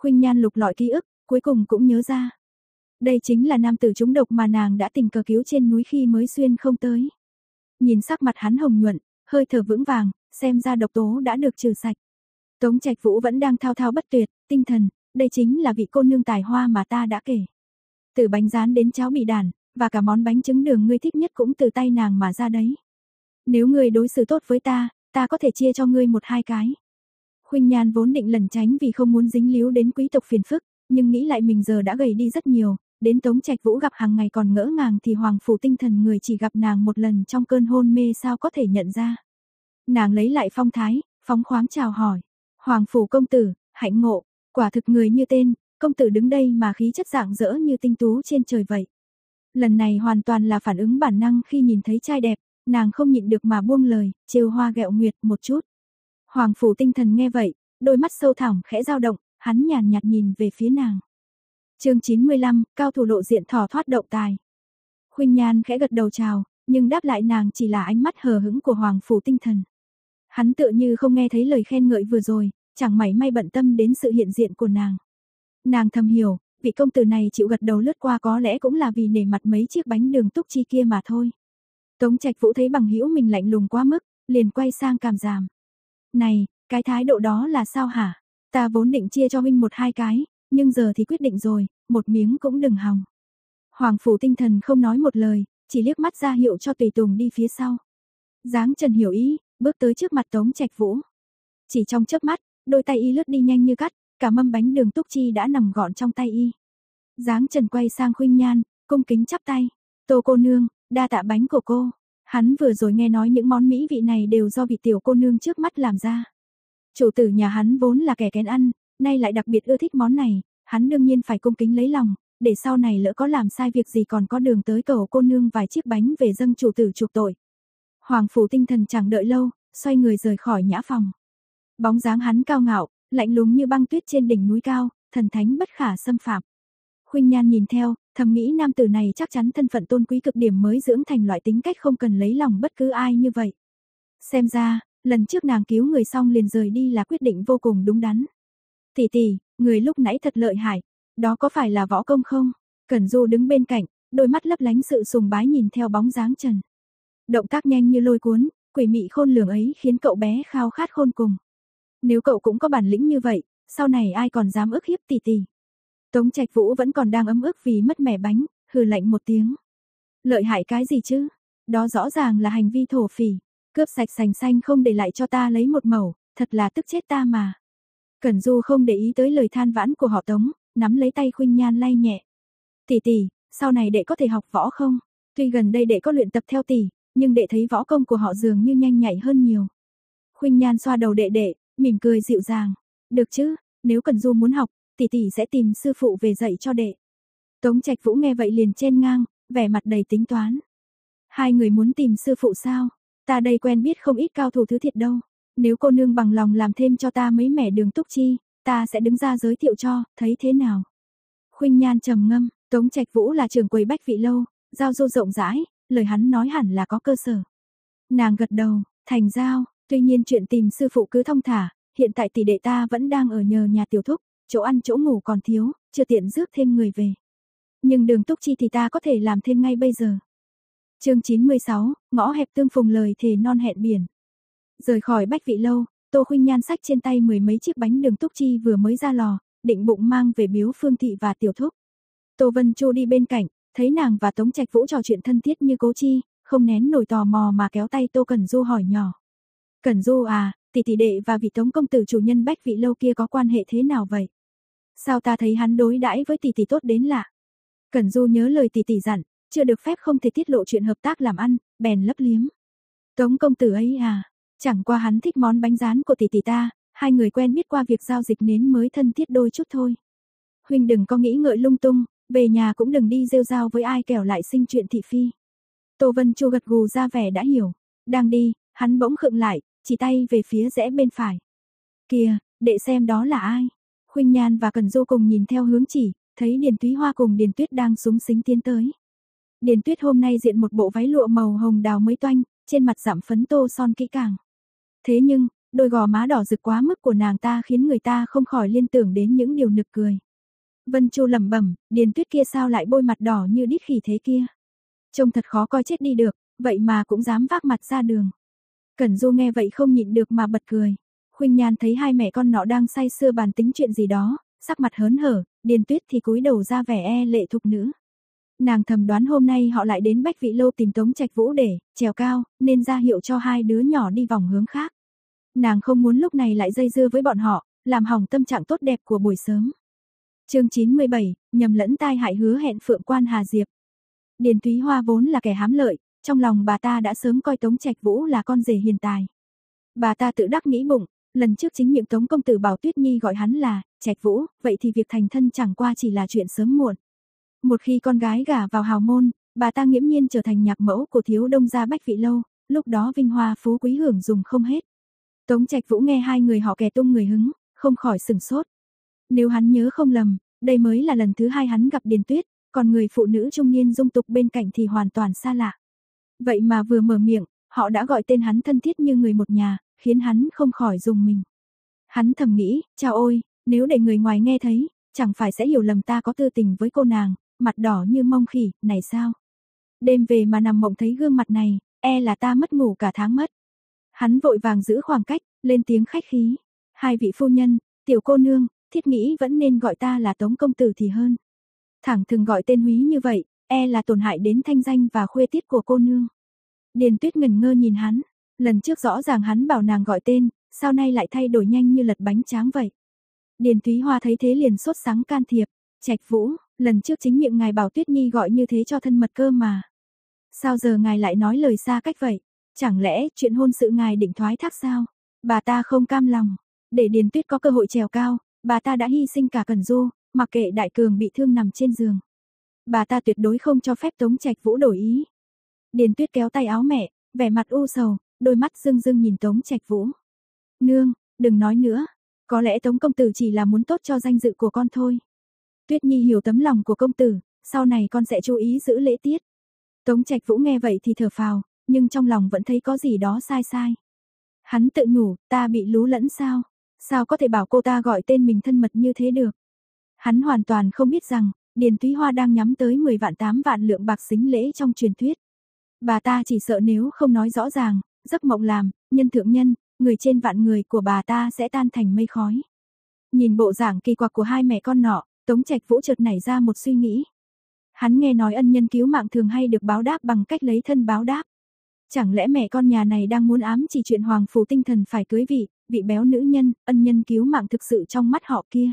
Khuynh Nhan lục lọi ký ức, cuối cùng cũng nhớ ra. Đây chính là nam tử trúng độc mà nàng đã tình cờ cứu trên núi khi mới xuyên không tới. Nhìn sắc mặt hắn hồng nhuận, hơi thở vững vàng, xem ra độc tố đã được trừ sạch. Tống Trạch Vũ vẫn đang thao thao bất tuyệt, tinh thần, đây chính là vị cô nương tài hoa mà ta đã kể. Từ bánh rán đến cháo bị đàn, và cả món bánh trứng đường ngươi thích nhất cũng từ tay nàng mà ra đấy. Nếu ngươi đối xử tốt với ta, ta có thể chia cho ngươi một hai cái. Khuynh Nhan vốn định lẩn tránh vì không muốn dính líu đến quý tộc phiền phức, nhưng nghĩ lại mình giờ đã gầy đi rất nhiều, đến Tống Trạch Vũ gặp hàng ngày còn ngỡ ngàng thì hoàng phủ tinh thần người chỉ gặp nàng một lần trong cơn hôn mê sao có thể nhận ra. Nàng lấy lại phong thái, phóng khoáng chào hỏi. Hoàng phủ công tử, hạnh ngộ, quả thực người như tên, công tử đứng đây mà khí chất dạng dỡ như tinh tú trên trời vậy. Lần này hoàn toàn là phản ứng bản năng khi nhìn thấy trai đẹp, nàng không nhịn được mà buông lời, trêu hoa gẹo nguyệt một chút. Hoàng phủ tinh thần nghe vậy, đôi mắt sâu thẳm khẽ dao động, hắn nhàn nhạt nhìn về phía nàng. Chương 95, cao thủ lộ diện thỏ thoát động tài. Khuynh Nhan khẽ gật đầu chào, nhưng đáp lại nàng chỉ là ánh mắt hờ hững của Hoàng phủ tinh thần. Hắn tựa như không nghe thấy lời khen ngợi vừa rồi, chẳng mảy may bận tâm đến sự hiện diện của nàng. Nàng thầm hiểu, vị công tử này chịu gật đầu lướt qua có lẽ cũng là vì nể mặt mấy chiếc bánh đường túc chi kia mà thôi. Tống Trạch Vũ thấy bằng hữu mình lạnh lùng quá mức, liền quay sang cảm giảm. Này, cái thái độ đó là sao hả? Ta vốn định chia cho huynh một hai cái, nhưng giờ thì quyết định rồi, một miếng cũng đừng hòng. Hoàng phủ tinh thần không nói một lời, chỉ liếc mắt ra hiệu cho tùy tùng đi phía sau. Giáng Trần hiểu ý, bước tới trước mặt Tống Trạch Vũ. Chỉ trong chớp mắt, đôi tay y lướt đi nhanh như cắt, cả mâm bánh đường túc chi đã nằm gọn trong tay y. Giáng Trần quay sang Khuynh Nhan, cung kính chắp tay. "Tô cô nương, đa tạ bánh của cô." Hắn vừa rồi nghe nói những món mỹ vị này đều do vị tiểu cô nương trước mắt làm ra. Chủ tử nhà hắn vốn là kẻ kén ăn, nay lại đặc biệt ưa thích món này, hắn đương nhiên phải cung kính lấy lòng, để sau này lỡ có làm sai việc gì còn có đường tới cầu cô nương vài chiếc bánh về dâng chủ tử chuộc tội. Hoàng phủ tinh thần chẳng đợi lâu, xoay người rời khỏi nhã phòng. Bóng dáng hắn cao ngạo, lạnh lùng như băng tuyết trên đỉnh núi cao, thần thánh bất khả xâm phạm. Khuynh Nhan nhìn theo, thầm nghĩ nam tử này chắc chắn thân phận tôn quý cực điểm mới dưỡng thành loại tính cách không cần lấy lòng bất cứ ai như vậy. Xem ra, lần trước nàng cứu người xong liền rời đi là quyết định vô cùng đúng đắn. Tỷ tỷ, người lúc nãy thật lợi hại, đó có phải là võ công không? Cẩn Du đứng bên cạnh, đôi mắt lấp lánh sự sùng bái nhìn theo bóng dáng Trần. Động tác nhanh như lôi cuốn, quỷ mị khôn lường ấy khiến cậu bé khao khát khôn cùng. Nếu cậu cũng có bản lĩnh như vậy, sau này ai còn dám ức hiếp tỷ tỷ. Tống Trạch Vũ vẫn còn đang ấm ức vì mất mẻ bánh, hừ lạnh một tiếng. Lợi hại cái gì chứ? Đó rõ ràng là hành vi thổ phỉ, cướp sạch sành xanh không để lại cho ta lấy một mẩu, thật là tức chết ta mà. Cẩn Du không để ý tới lời than vãn của họ Tống, nắm lấy tay Khuynh Nhan lay nhẹ. "Tỷ tỷ, sau này đệ có thể học võ không? Tuy gần đây đệ có luyện tập theo tỷ, nhưng đệ thấy võ công của họ dường như nhanh nhạy hơn nhiều." Khuynh Nhan xoa đầu đệ đệ, mỉm cười dịu dàng. "Được chứ, nếu Cẩn Du muốn học, tỷ tỷ sẽ tìm sư phụ về dạy cho đệ." Tống Trạch Vũ nghe vậy liền chen ngang, vẻ mặt đầy tính toán. Hai người muốn tìm sư phụ sao? Ta đây quen biết không ít cao thủ thứ thiệt đâu. Nếu cô nương bằng lòng làm thêm cho ta mấy mẻ đường túc chi, ta sẽ đứng ra giới thiệu cho, thấy thế nào? Khuynh Nhan trầm ngâm, Tống Trạch Vũ là trưởng quầy bách vị lâu, giao du rộng rãi, lời hắn nói hẳn là có cơ sở. Nàng gật đầu, thành giao, tuy nhiên chuyện tìm sư phụ cứ thông thả, hiện tại tỷ đệ ta vẫn đang ở nhờ nhà tiểu thúc, chỗ ăn chỗ ngủ còn thiếu, chưa tiện rước thêm người về. Nhưng đường túc chi thì ta có thể làm thêm ngay bây giờ. chương 96, ngõ hẹp tương phùng lời thề non hẹn biển. Rời khỏi bách vị lâu, Tô Khuynh Nhan sách trên tay mười mấy chiếc bánh đường túc chi vừa mới ra lò, định bụng mang về biếu Phương Thị và Tiểu Thúc. Tô Vân Chu đi bên cạnh, thấy nàng và Tống Trạch Vũ trò chuyện thân thiết như cố chi, không nén nổi tò mò mà kéo tay Tô Cẩn Du hỏi nhỏ. Cẩn Du à, tỷ tỷ đệ và vị Tống công tử chủ nhân bách vị lâu kia có quan hệ thế nào vậy? Sao ta thấy hắn đối đãi với tỷ tỷ tốt đến lạ? Cẩn Du nhớ lời tỷ tỷ dặn, chưa được phép không thể tiết lộ chuyện hợp tác làm ăn, bèn lấp liếm. Tống công tử ấy à, chẳng qua hắn thích món bánh rán của tỷ tỷ ta, hai người quen biết qua việc giao dịch nến mới thân thiết đôi chút thôi. Huynh đừng có nghĩ ngợi lung tung, về nhà cũng đừng đi rêu rao với ai kẻo lại sinh chuyện thị phi. Tô Vân Chu gật gù ra vẻ đã hiểu, đang đi, hắn bỗng khựng lại, chỉ tay về phía rẽ bên phải. Kìa, đệ xem đó là ai? Khuynh Nhan và Cần Du cùng nhìn theo hướng chỉ, thấy Điền Túy Hoa cùng Điền Tuyết đang súng xính tiến tới. Điền Tuyết hôm nay diện một bộ váy lụa màu hồng đào mới toanh, trên mặt giảm phấn tô son kỹ càng. Thế nhưng, đôi gò má đỏ rực quá mức của nàng ta khiến người ta không khỏi liên tưởng đến những điều nực cười. Vân Chu lẩm bẩm, Điền Tuyết kia sao lại bôi mặt đỏ như đít khỉ thế kia? Trông thật khó coi chết đi được, vậy mà cũng dám vác mặt ra đường. Cẩn Du nghe vậy không nhịn được mà bật cười. Khuynh Nhan thấy hai mẹ con nọ đang say sưa bàn tính chuyện gì đó, sắc mặt hớn hở, Điền Tuyết thì cúi đầu ra vẻ e lệ thục nữ. Nàng thầm đoán hôm nay họ lại đến Bách Vị Lâu tìm Tống Trạch Vũ để trèo cao, nên ra hiệu cho hai đứa nhỏ đi vòng hướng khác. Nàng không muốn lúc này lại dây dưa với bọn họ, làm hỏng tâm trạng tốt đẹp của buổi sớm. Chương 97, nhầm lẫn tai hại hứa hẹn Phượng Quan Hà Diệp. Điền Túy Hoa vốn là kẻ hám lợi, trong lòng bà ta đã sớm coi Tống Trạch Vũ là con rể hiền tài. Bà ta tự đắc nghĩ bụng, lần trước chính miệng Tống công tử bảo Tuyết Nhi gọi hắn là Trạch Vũ, vậy thì việc thành thân chẳng qua chỉ là chuyện sớm muộn. Một khi con gái gả vào hào môn, bà ta nghiễm nhiên trở thành nhạc mẫu của thiếu đông gia Bách Vị Lâu, lúc đó vinh hoa phú quý hưởng dùng không hết. Tống Trạch Vũ nghe hai người họ kẻ tung người hứng, không khỏi sừng sốt. Nếu hắn nhớ không lầm, đây mới là lần thứ hai hắn gặp Điền Tuyết, còn người phụ nữ trung niên dung tục bên cạnh thì hoàn toàn xa lạ. Vậy mà vừa mở miệng, họ đã gọi tên hắn thân thiết như người một nhà, khiến hắn không khỏi dùng mình. Hắn thầm nghĩ, chào ôi, nếu để người ngoài nghe thấy, chẳng phải sẽ hiểu lầm ta có tư tình với cô nàng, mặt đỏ như mông khỉ, này sao? Đêm về mà nằm mộng thấy gương mặt này, e là ta mất ngủ cả tháng mất. Hắn vội vàng giữ khoảng cách, lên tiếng khách khí. Hai vị phu nhân, tiểu cô nương, thiết nghĩ vẫn nên gọi ta là Tống Công Tử thì hơn. Thẳng thường gọi tên húy như vậy, e là tổn hại đến thanh danh và khuê tiết của cô nương. Điền tuyết ngần ngơ nhìn hắn, lần trước rõ ràng hắn bảo nàng gọi tên, sao nay lại thay đổi nhanh như lật bánh tráng vậy. Điền Thúy Hoa thấy thế liền sốt sắng can thiệp, Trạch Vũ, lần trước chính miệng ngài bảo Tuyết Nhi gọi như thế cho thân mật cơ mà. Sao giờ ngài lại nói lời xa cách vậy? Chẳng lẽ chuyện hôn sự ngài định thoái thác sao? Bà ta không cam lòng, để Điền Tuyết có cơ hội trèo cao, bà ta đã hy sinh cả Cần Du, mặc kệ Đại Cường bị thương nằm trên giường. Bà ta tuyệt đối không cho phép Tống Trạch Vũ đổi ý. Điền Tuyết kéo tay áo mẹ, vẻ mặt u sầu, đôi mắt dương dương nhìn Tống Trạch Vũ. "Nương, đừng nói nữa, có lẽ Tống công tử chỉ là muốn tốt cho danh dự của con thôi." Tuyết Nhi hiểu tấm lòng của công tử, sau này con sẽ chú ý giữ lễ tiết. Tống Trạch Vũ nghe vậy thì thở phào, nhưng trong lòng vẫn thấy có gì đó sai sai. Hắn tự nhủ, ta bị lú lẫn sao? Sao có thể bảo cô ta gọi tên mình thân mật như thế được? Hắn hoàn toàn không biết rằng, Điền Thúy Hoa đang nhắm tới 10 vạn 8 vạn lượng bạc xính lễ trong truyền thuyết. Bà ta chỉ sợ nếu không nói rõ ràng, giấc mộng làm, nhân thượng nhân, người trên vạn người của bà ta sẽ tan thành mây khói. Nhìn bộ dạng kỳ quặc của hai mẹ con nọ, Tống Trạch Vũ chợt nảy ra một suy nghĩ. Hắn nghe nói ân nhân cứu mạng thường hay được báo đáp bằng cách lấy thân báo đáp. Chẳng lẽ mẹ con nhà này đang muốn ám chỉ chuyện hoàng phủ tinh thần phải cưới vị, vị béo nữ nhân, ân nhân cứu mạng thực sự trong mắt họ kia.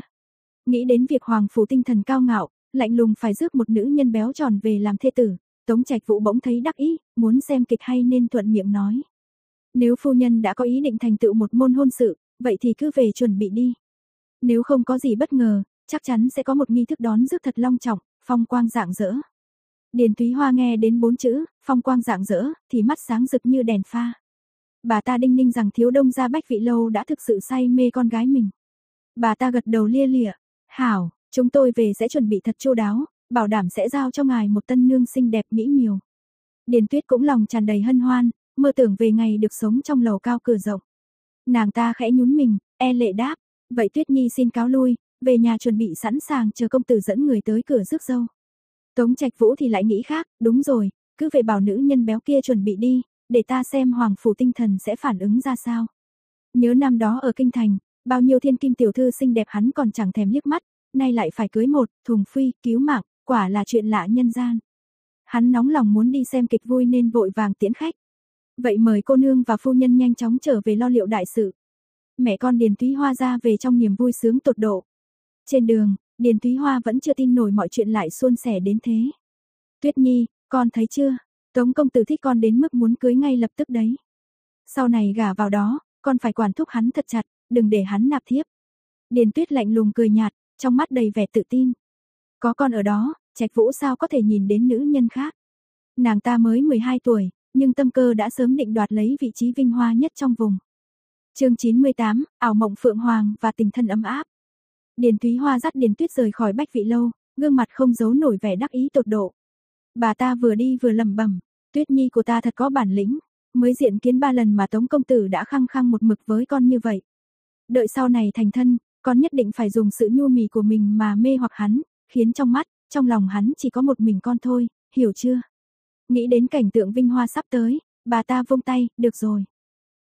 Nghĩ đến việc hoàng phủ tinh thần cao ngạo, lạnh lùng phải rước một nữ nhân béo tròn về làm thê tử, Tống Trạch Vũ bỗng thấy đắc ý, muốn xem kịch hay nên thuận miệng nói. Nếu phu nhân đã có ý định thành tựu một môn hôn sự, vậy thì cứ về chuẩn bị đi. Nếu không có gì bất ngờ, chắc chắn sẽ có một nghi thức đón rước thật long trọng, phong quang dạng dỡ. Điền Thúy Hoa nghe đến bốn chữ, phong quang dạng dỡ, thì mắt sáng rực như đèn pha. Bà ta đinh ninh rằng thiếu đông gia bách vị lâu đã thực sự say mê con gái mình. Bà ta gật đầu lia lịa, hảo, chúng tôi về sẽ chuẩn bị thật chu đáo, bảo đảm sẽ giao cho ngài một tân nương xinh đẹp mỹ miều. Điền Tuyết cũng lòng tràn đầy hân hoan, mơ tưởng về ngày được sống trong lầu cao cửa rộng. Nàng ta khẽ nhún mình, e lệ đáp, vậy Tuyết Nhi xin cáo lui, về nhà chuẩn bị sẵn sàng chờ công tử dẫn người tới cửa rước dâu. Tống Trạch Vũ thì lại nghĩ khác, đúng rồi, cứ về bảo nữ nhân béo kia chuẩn bị đi, để ta xem hoàng phủ tinh thần sẽ phản ứng ra sao. Nhớ năm đó ở kinh thành, bao nhiêu thiên kim tiểu thư xinh đẹp hắn còn chẳng thèm liếc mắt, nay lại phải cưới một thùng phi cứu mạng, quả là chuyện lạ nhân gian. Hắn nóng lòng muốn đi xem kịch vui nên vội vàng tiễn khách. Vậy mời cô nương và phu nhân nhanh chóng trở về lo liệu đại sự. Mẹ con Điền Thúy Hoa ra về trong niềm vui sướng tột độ. Trên đường, Điền Thúy Hoa vẫn chưa tin nổi mọi chuyện lại suôn sẻ đến thế. Tuyết Nhi, con thấy chưa? Tống công tử thích con đến mức muốn cưới ngay lập tức đấy. Sau này gả vào đó, con phải quản thúc hắn thật chặt, đừng để hắn nạp thiếp. Điền Tuyết lạnh lùng cười nhạt, trong mắt đầy vẻ tự tin. Có con ở đó, Trạch Vũ sao có thể nhìn đến nữ nhân khác. Nàng ta mới 12 tuổi, nhưng tâm cơ đã sớm định đoạt lấy vị trí vinh hoa nhất trong vùng. Chương 98, ảo mộng phượng hoàng và tình thân ấm áp. Điền Thúy Hoa dắt Điền Tuyết rời khỏi Bách Vị lâu, gương mặt không giấu nổi vẻ đắc ý tột độ. Bà ta vừa đi vừa lẩm bẩm, Tuyết Nhi của ta thật có bản lĩnh, mới diện kiến ba lần mà Tống công tử đã khăng khăng một mực với con như vậy. Đợi sau này thành thân, con nhất định phải dùng sự nhu mì của mình mà mê hoặc hắn, khiến trong mắt, trong lòng hắn chỉ có một mình con thôi, hiểu chưa? Nghĩ đến cảnh tượng vinh hoa sắp tới, bà ta vung tay, được rồi.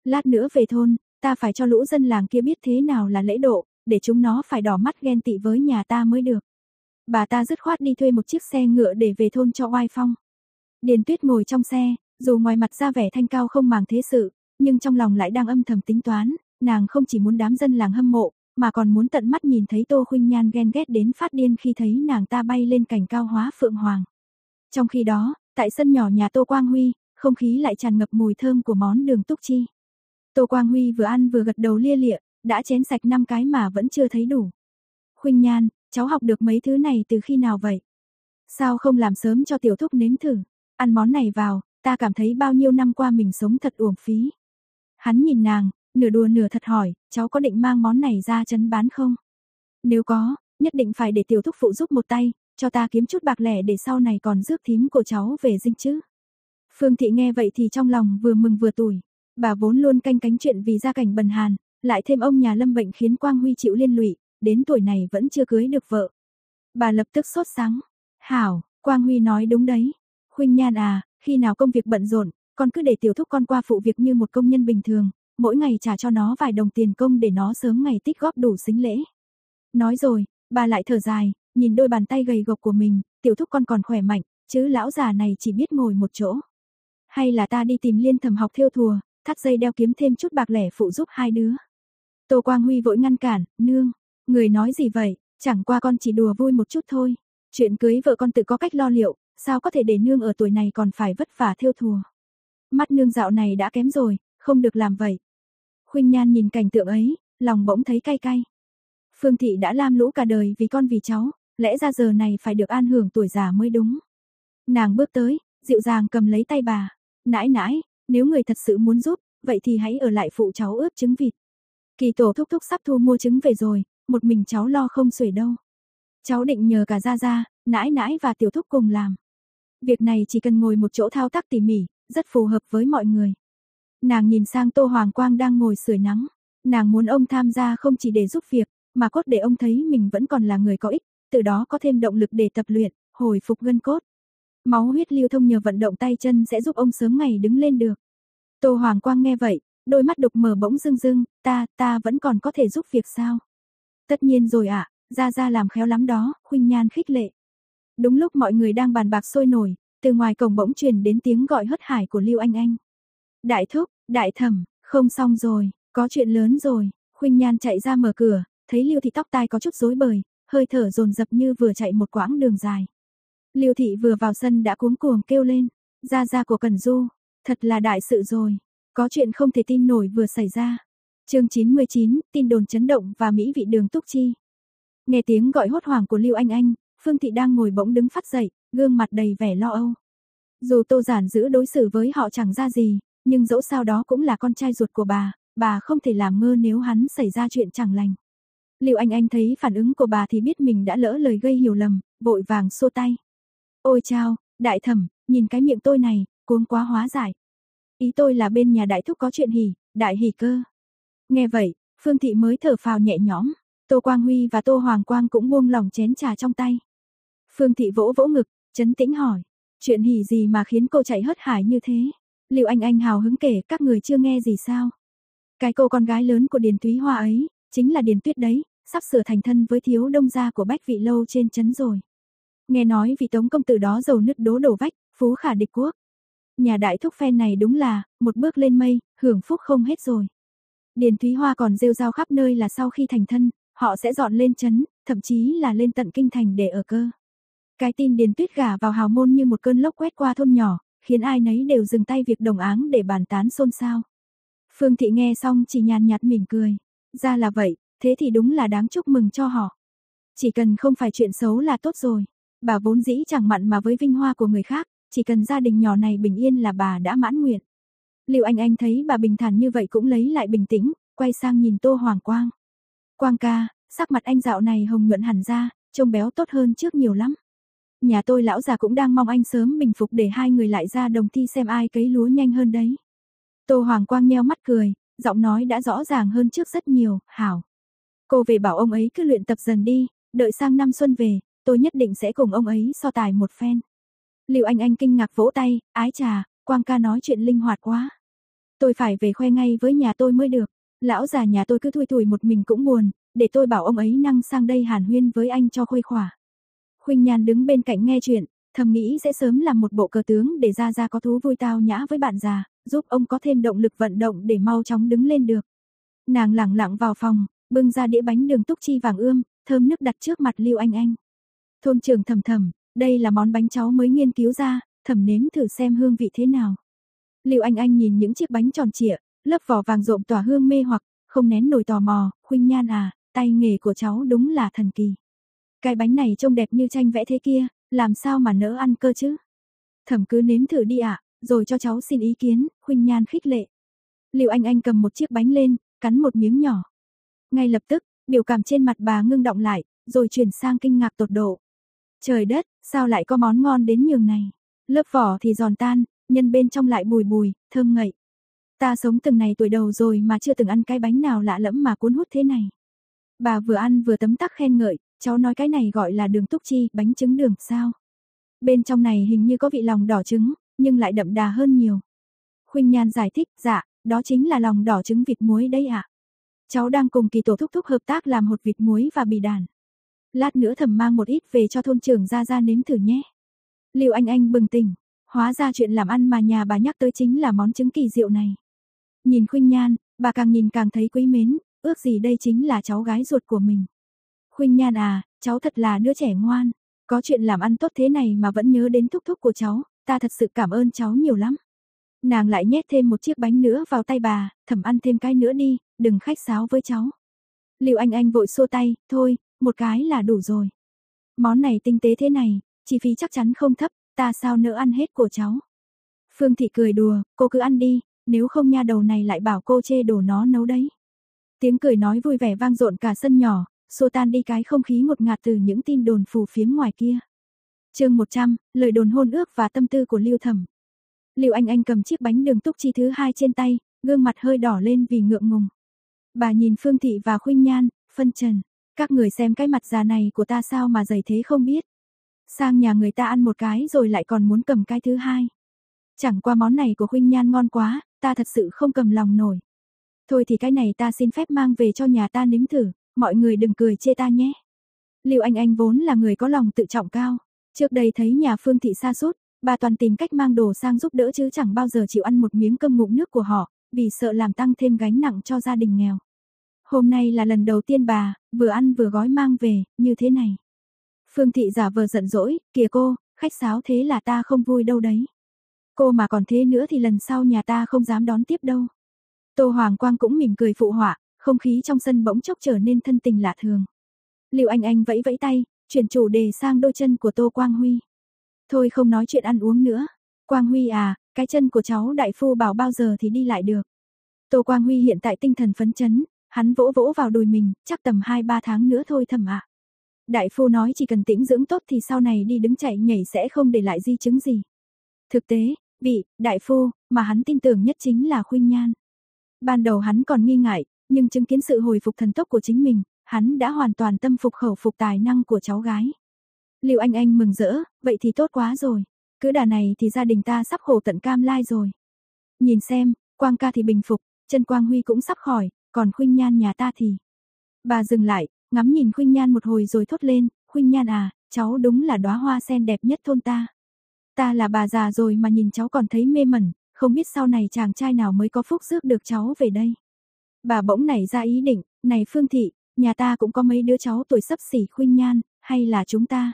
Lát nữa về thôn, ta phải cho lũ dân làng kia biết thế nào là lễ độ, để chúng nó phải đỏ mắt ghen tị với nhà ta mới được. Bà ta dứt khoát đi thuê một chiếc xe ngựa để về thôn cho oai phong. Điền Tuyết ngồi trong xe, dù ngoài mặt ra vẻ thanh cao không màng thế sự, nhưng trong lòng lại đang âm thầm tính toán, nàng không chỉ muốn đám dân làng hâm mộ, mà còn muốn tận mắt nhìn thấy Tô Khuynh Nhan ghen ghét đến phát điên khi thấy nàng ta bay lên cảnh cao hóa phượng hoàng. Trong khi đó, tại sân nhỏ nhà Tô Quang Huy, không khí lại tràn ngập mùi thơm của món đường túc chi. Tô Quang Huy vừa ăn vừa gật đầu lia lịa, đã chén sạch năm cái mà vẫn chưa thấy đủ. Khuynh Nhan, cháu học được mấy thứ này từ khi nào vậy? Sao không làm sớm cho tiểu thúc nếm thử? Ăn món này vào, ta cảm thấy bao nhiêu năm qua mình sống thật uổng phí. Hắn nhìn nàng, nửa đùa nửa thật hỏi, cháu có định mang món này ra chấn bán không? Nếu có, nhất định phải để tiểu thúc phụ giúp một tay, cho ta kiếm chút bạc lẻ để sau này còn rước thím của cháu về dinh chứ. Phương Thị nghe vậy thì trong lòng vừa mừng vừa tủi, bà vốn luôn canh cánh chuyện vì gia cảnh bần hàn, lại thêm ông nhà lâm bệnh khiến Quang Huy chịu liên lụy, đến tuổi này vẫn chưa cưới được vợ. Bà lập tức sốt sắng, hảo, Quang Huy nói đúng đấy, Khuynh Nhan à, khi nào công việc bận rộn, con cứ để tiểu thúc con qua phụ việc như một công nhân bình thường, mỗi ngày trả cho nó vài đồng tiền công để nó sớm ngày tích góp đủ xính lễ. Nói rồi, bà lại thở dài, nhìn đôi bàn tay gầy gộc của mình, tiểu thúc con còn khỏe mạnh, chứ lão già này chỉ biết ngồi một chỗ. Hay là ta đi tìm liên thầm học theo thùa, thắt dây đeo kiếm thêm chút bạc lẻ phụ giúp hai đứa. Tô Quang Huy vội ngăn cản, nương, người nói gì vậy, chẳng qua con chỉ đùa vui một chút thôi. Chuyện cưới vợ con tự có cách lo liệu, sao có thể để nương ở tuổi này còn phải vất vả theo thùa. Mắt nương dạo này đã kém rồi, không được làm vậy. Khuynh Nhan nhìn cảnh tượng ấy, lòng bỗng thấy cay cay. Phương Thị đã lam lũ cả đời vì con vì cháu, lẽ ra giờ này phải được an hưởng tuổi già mới đúng. Nàng bước tới, dịu dàng cầm lấy tay bà. Nãi nãi, nếu người thật sự muốn giúp, vậy thì hãy ở lại phụ cháu ướp trứng vịt. Kỳ tổ thúc thúc sắp thu mua trứng về rồi, một mình cháu lo không xuể đâu. Cháu định nhờ cả Gia Gia, nãi nãi và tiểu thúc cùng làm. Việc này chỉ cần ngồi một chỗ thao tác tỉ mỉ, rất phù hợp với mọi người. Nàng nhìn sang Tô Hoàng Quang đang ngồi sưởi nắng. Nàng muốn ông tham gia không chỉ để giúp việc, mà cốt để ông thấy mình vẫn còn là người có ích, từ đó có thêm động lực để tập luyện, hồi phục gân cốt. Máu huyết lưu thông nhờ vận động tay chân sẽ giúp ông sớm ngày đứng lên được. Tô Hoàng Quang nghe vậy, đôi mắt đục mở bỗng rưng rưng, ta, ta vẫn còn có thể giúp việc sao? Tất nhiên rồi ạ, à, gia gia làm khéo lắm đó, khuynh nhan khích lệ. Đúng lúc mọi người đang bàn bạc sôi nổi, từ ngoài cổng bỗng truyền đến tiếng gọi hất hải của Lưu Anh Anh. Đại thúc, đại thẩm, không xong rồi, có chuyện lớn rồi, khuynh nhan chạy ra mở cửa, thấy Lưu Thị tóc tai có chút rối bời, hơi thở dồn dập như vừa chạy một quãng đường dài. Lưu Thị vừa vào sân đã cuống cuồng kêu lên, ra ra của Cần Du, thật là đại sự rồi, có chuyện không thể tin nổi vừa xảy ra. chương 99, tin đồn chấn động và Mỹ vị đường túc chi. Nghe tiếng gọi hốt hoảng của Lưu Anh Anh, Phương Thị đang ngồi bỗng đứng phát dậy, gương mặt đầy vẻ lo âu. Dù Tô Giản giữ đối xử với họ chẳng ra gì, nhưng dẫu sao đó cũng là con trai ruột của bà, bà không thể làm ngơ nếu hắn xảy ra chuyện chẳng lành. Lưu Anh Anh thấy phản ứng của bà thì biết mình đã lỡ lời gây hiểu lầm, vội vàng xô tay. Ôi chao, đại thẩm, nhìn cái miệng tôi này, cuống quá hóa giải. Ý tôi là bên nhà đại thúc có chuyện hỉ, đại hỉ cơ. Nghe vậy, Phương Thị mới thở phào nhẹ nhõm, Tô Quang Huy và Tô Hoàng Quang cũng buông lỏng chén trà trong tay. Phương Thị vỗ vỗ ngực, chấn tĩnh hỏi, chuyện hỉ gì mà khiến cô chạy hớt hải như thế? Lưu anh anh hào hứng kể các người chưa nghe gì sao? Cái cô con gái lớn của Điền Thúy Hoa ấy, chính là Điền Tuyết đấy, sắp sửa thành thân với thiếu đông gia của Bách Vị Lâu trên chấn rồi. Nghe nói vị tống công tử đó giàu nứt đố đổ vách, phú khả địch quốc. Nhà đại thúc phen này đúng là, một bước lên mây, hưởng phúc không hết rồi. Điền Thúy Hoa còn rêu rao khắp nơi là sau khi thành thân, họ sẽ dọn lên chấn, thậm chí là lên tận kinh thành để ở cơ. Cái tin Điền Tuyết gả vào hào môn như một cơn lốc quét qua thôn nhỏ, khiến ai nấy đều dừng tay việc đồng áng để bàn tán xôn xao. Phương Thị nghe xong chỉ nhàn nhạt mỉm cười. Ra là vậy, thế thì đúng là đáng chúc mừng cho họ. Chỉ cần không phải chuyện xấu là tốt rồi. Bà vốn dĩ chẳng mặn mà với vinh hoa của người khác, chỉ cần gia đình nhỏ này bình yên là bà đã mãn nguyện. Liệu anh anh thấy bà bình thản như vậy cũng lấy lại bình tĩnh, quay sang nhìn Tô Hoàng Quang. Quang ca, sắc mặt anh dạo này hồng nhuận hẳn ra, trông béo tốt hơn trước nhiều lắm. Nhà tôi lão già cũng đang mong anh sớm bình phục để hai người lại ra đồng thi xem ai cấy lúa nhanh hơn đấy. Tô Hoàng Quang nheo mắt cười, giọng nói đã rõ ràng hơn trước rất nhiều, hảo. Cô về bảo ông ấy cứ luyện tập dần đi, đợi sang năm xuân về, tôi nhất định sẽ cùng ông ấy so tài một phen. Liệu anh anh kinh ngạc vỗ tay, ái trà, Quang ca nói chuyện linh hoạt quá. Tôi phải về khoe ngay với nhà tôi mới được, lão già nhà tôi cứ thui thủi một mình cũng buồn, để tôi bảo ông ấy năng sang đây hàn huyên với anh cho khuây khỏa. Khuynh Nhan đứng bên cạnh nghe chuyện, thầm nghĩ sẽ sớm làm một bộ cờ tướng để ra ra có thú vui tao nhã với bạn già, giúp ông có thêm động lực vận động để mau chóng đứng lên được. Nàng lẳng lặng vào phòng, bưng ra đĩa bánh đường túc chi vàng ươm, thơm nước đặt trước mặt Lưu Anh Anh. Thôn trưởng thầm thầm, đây là món bánh cháu mới nghiên cứu ra, thầm nếm thử xem hương vị thế nào. Lưu Anh Anh nhìn những chiếc bánh tròn trịa, lớp vỏ vàng rộm tỏa hương mê hoặc, không nén nổi tò mò, khuynh nhan à, tay nghề của cháu đúng là thần kỳ. Cái bánh này trông đẹp như tranh vẽ thế kia, làm sao mà nỡ ăn cơ chứ? Thẩm cứ nếm thử đi ạ, rồi cho cháu xin ý kiến, khuynh nhan khích lệ. Liệu anh anh cầm một chiếc bánh lên, cắn một miếng nhỏ. Ngay lập tức, biểu cảm trên mặt bà ngưng động lại, rồi chuyển sang kinh ngạc tột độ. Trời đất, sao lại có món ngon đến nhường này? Lớp vỏ thì giòn tan, nhân bên trong lại bùi bùi, thơm ngậy. Ta sống từng này tuổi đầu rồi mà chưa từng ăn cái bánh nào lạ lẫm mà cuốn hút thế này. Bà vừa ăn vừa tấm tắc khen ngợi, cháu nói cái này gọi là đường túc chi, bánh trứng đường sao? Bên trong này hình như có vị lòng đỏ trứng, nhưng lại đậm đà hơn nhiều. Khuynh Nhan giải thích, dạ, đó chính là lòng đỏ trứng vịt muối đây ạ. Cháu đang cùng kỳ tổ thúc thúc hợp tác làm hột vịt muối và bì đàn. Lát nữa thầm mang một ít về cho thôn trưởng ra ra nếm thử nhé. Lưu Anh Anh bừng tỉnh, hóa ra chuyện làm ăn mà nhà bà nhắc tới chính là món trứng kỳ diệu này. Nhìn Khuynh Nhan, bà càng nhìn càng thấy quý mến, ước gì đây chính là cháu gái ruột của mình. Khuynh Nhan à, cháu thật là đứa trẻ ngoan, có chuyện làm ăn tốt thế này mà vẫn nhớ đến thúc thúc của cháu, ta thật sự cảm ơn cháu nhiều lắm. Nàng lại nhét thêm một chiếc bánh nữa vào tay bà, thẩm ăn thêm cái nữa đi, đừng khách sáo với cháu. Lưu anh anh vội xua tay, thôi, một cái là đủ rồi. Món này tinh tế thế này, chi phí chắc chắn không thấp, ta sao nỡ ăn hết của cháu. Phương Thị cười đùa, cô cứ ăn đi, nếu không nha đầu này lại bảo cô chê đổ nó nấu đấy. Tiếng cười nói vui vẻ vang rộn cả sân nhỏ, xô tan đi cái không khí ngột ngạt từ những tin đồn phù phiếm ngoài kia. chương 100, lời đồn hôn ước và tâm tư của Lưu Thẩm. Lưu Anh Anh cầm chiếc bánh đường túc chi thứ hai trên tay, gương mặt hơi đỏ lên vì ngượng ngùng. Bà nhìn Phương Thị và Khuynh Nhan, phân trần. Các người xem cái mặt già này của ta sao mà dày thế không biết. Sang nhà người ta ăn một cái rồi lại còn muốn cầm cái thứ hai. Chẳng qua món này của Khuynh Nhan ngon quá, ta thật sự không cầm lòng nổi. Thôi thì cái này ta xin phép mang về cho nhà ta nếm thử, mọi người đừng cười chê ta nhé. Lưu Anh Anh vốn là người có lòng tự trọng cao, trước đây thấy nhà Phương thị xa sút, bà toàn tìm cách mang đồ sang giúp đỡ chứ chẳng bao giờ chịu ăn một miếng cơm ngụm nước của họ, vì sợ làm tăng thêm gánh nặng cho gia đình nghèo. Hôm nay là lần đầu tiên bà, vừa ăn vừa gói mang về, như thế này. Phương thị giả vờ giận dỗi, kìa cô, khách sáo thế là ta không vui đâu đấy. Cô mà còn thế nữa thì lần sau nhà ta không dám đón tiếp đâu. Tô Hoàng Quang cũng mỉm cười phụ họa, không khí trong sân bỗng chốc trở nên thân tình lạ thường. Lưu Anh Anh vẫy vẫy tay, chuyển chủ đề sang đôi chân của Tô Quang Huy. Thôi không nói chuyện ăn uống nữa. Quang Huy à, cái chân của cháu đại phu bảo bao giờ thì đi lại được. Tô Quang Huy hiện tại tinh thần phấn chấn, hắn vỗ vỗ vào đùi mình, chắc tầm 2-3 tháng nữa thôi thầm ạ. Đại phu nói chỉ cần tĩnh dưỡng tốt thì sau này đi đứng chạy nhảy sẽ không để lại di chứng gì. Thực tế, vị, đại phu, mà hắn tin tưởng nhất chính là Khuynh Nhan. Ban đầu hắn còn nghi ngại, nhưng chứng kiến sự hồi phục thần tốc của chính mình, hắn đã hoàn toàn tâm phục khẩu phục tài năng của cháu gái. Lưu Anh Anh mừng rỡ, vậy thì tốt quá rồi. Cứ đà này thì gia đình ta sắp khổ tận cam lai rồi. Nhìn xem, Quang ca thì bình phục, chân Quang Huy cũng sắp khỏi, còn Khuynh Nhan nhà ta thì. Bà dừng lại, ngắm nhìn Khuynh Nhan một hồi rồi thốt lên, Khuynh Nhan à, cháu đúng là đóa hoa sen đẹp nhất thôn ta. Ta là bà già rồi mà nhìn cháu còn thấy mê mẩn, không biết sau này chàng trai nào mới có phúc rước được cháu về đây. Bà bỗng nảy ra ý định, này Phương Thị, nhà ta cũng có mấy đứa cháu tuổi sắp xỉ Khuynh Nhan, hay là chúng ta?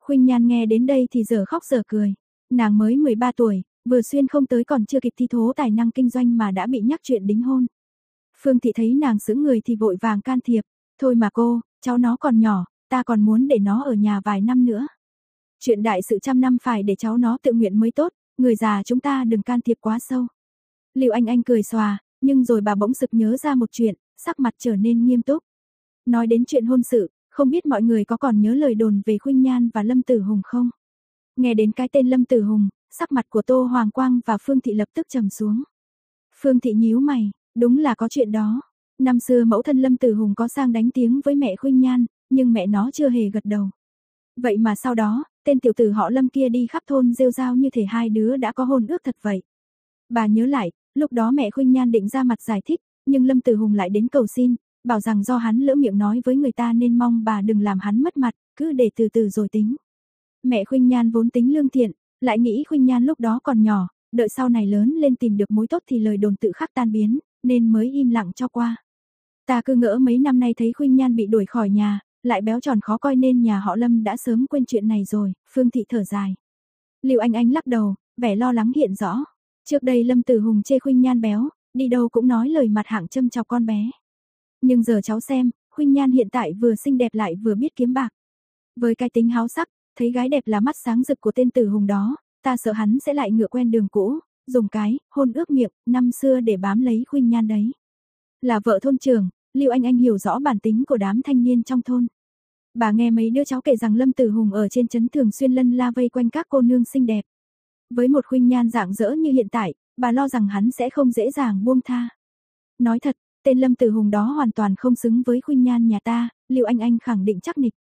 Khuynh Nhan nghe đến đây thì giờ khóc giờ cười. Nàng mới 13 tuổi, vừa xuyên không tới còn chưa kịp thi thố tài năng kinh doanh mà đã bị nhắc chuyện đính hôn. Phương Thị thấy nàng sững người thì vội vàng can thiệp. Thôi mà cô, cháu nó còn nhỏ, ta còn muốn để nó ở nhà vài năm nữa. Chuyện đại sự trăm năm phải để cháu nó tự nguyện mới tốt, người già chúng ta đừng can thiệp quá sâu. Liệu Anh Anh cười xòa, nhưng rồi bà bỗng sực nhớ ra một chuyện, sắc mặt trở nên nghiêm túc. Nói đến chuyện hôn sự, không biết mọi người có còn nhớ lời đồn về Khuynh Nhan và Lâm Tử Hùng không? Nghe đến cái tên Lâm Tử Hùng, sắc mặt của Tô Hoàng Quang và Phương Thị lập tức trầm xuống. Phương Thị nhíu mày, đúng là có chuyện đó. Năm xưa mẫu thân Lâm Tử Hùng có sang đánh tiếng với mẹ Khuynh Nhan, nhưng mẹ nó chưa hề gật đầu. Vậy mà sau đó, tên tiểu tử họ Lâm kia đi khắp thôn rêu rao như thể hai đứa đã có hôn ước thật vậy. Bà nhớ lại, lúc đó mẹ Khuynh Nhan định ra mặt giải thích, nhưng Lâm Tử Hùng lại đến cầu xin, bảo rằng do hắn lỡ miệng nói với người ta nên mong bà đừng làm hắn mất mặt, cứ để từ từ rồi tính. Mẹ Khuynh Nhan vốn tính lương thiện, lại nghĩ Khuynh Nhan lúc đó còn nhỏ, đợi sau này lớn lên tìm được mối tốt thì lời đồn tự khắc tan biến, nên mới im lặng cho qua. Ta cứ ngỡ mấy năm nay thấy Khuynh Nhan bị đuổi khỏi nhà, lại béo tròn khó coi nên nhà họ Lâm đã sớm quên chuyện này rồi, Phương Thị thở dài. Lưu Anh Anh lắc đầu, vẻ lo lắng hiện rõ. Trước đây Lâm Tử Hùng chê Khuynh Nhan béo, đi đâu cũng nói lời mặt hạng châm chọc con bé. Nhưng giờ cháu xem, Khuynh Nhan hiện tại vừa xinh đẹp lại vừa biết kiếm bạc. Với cái tính háo sắc, thấy gái đẹp là mắt sáng rực của tên Tử Hùng đó, ta sợ hắn sẽ lại ngựa quen đường cũ, dùng cái hôn ước miệng năm xưa để bám lấy Khuynh Nhan đấy. Là vợ thôn trưởng, Lưu Anh Anh hiểu rõ bản tính của đám thanh niên trong thôn. Bà nghe mấy đứa cháu kể rằng Lâm Tử Hùng ở trên trấn thường xuyên lân la vây quanh các cô nương xinh đẹp. Với một khuynh nhan dạng dỡ như hiện tại, bà lo rằng hắn sẽ không dễ dàng buông tha. Nói thật, tên Lâm Tử Hùng đó hoàn toàn không xứng với khuynh nhan nhà ta, Lưu Anh Anh khẳng định chắc nịch.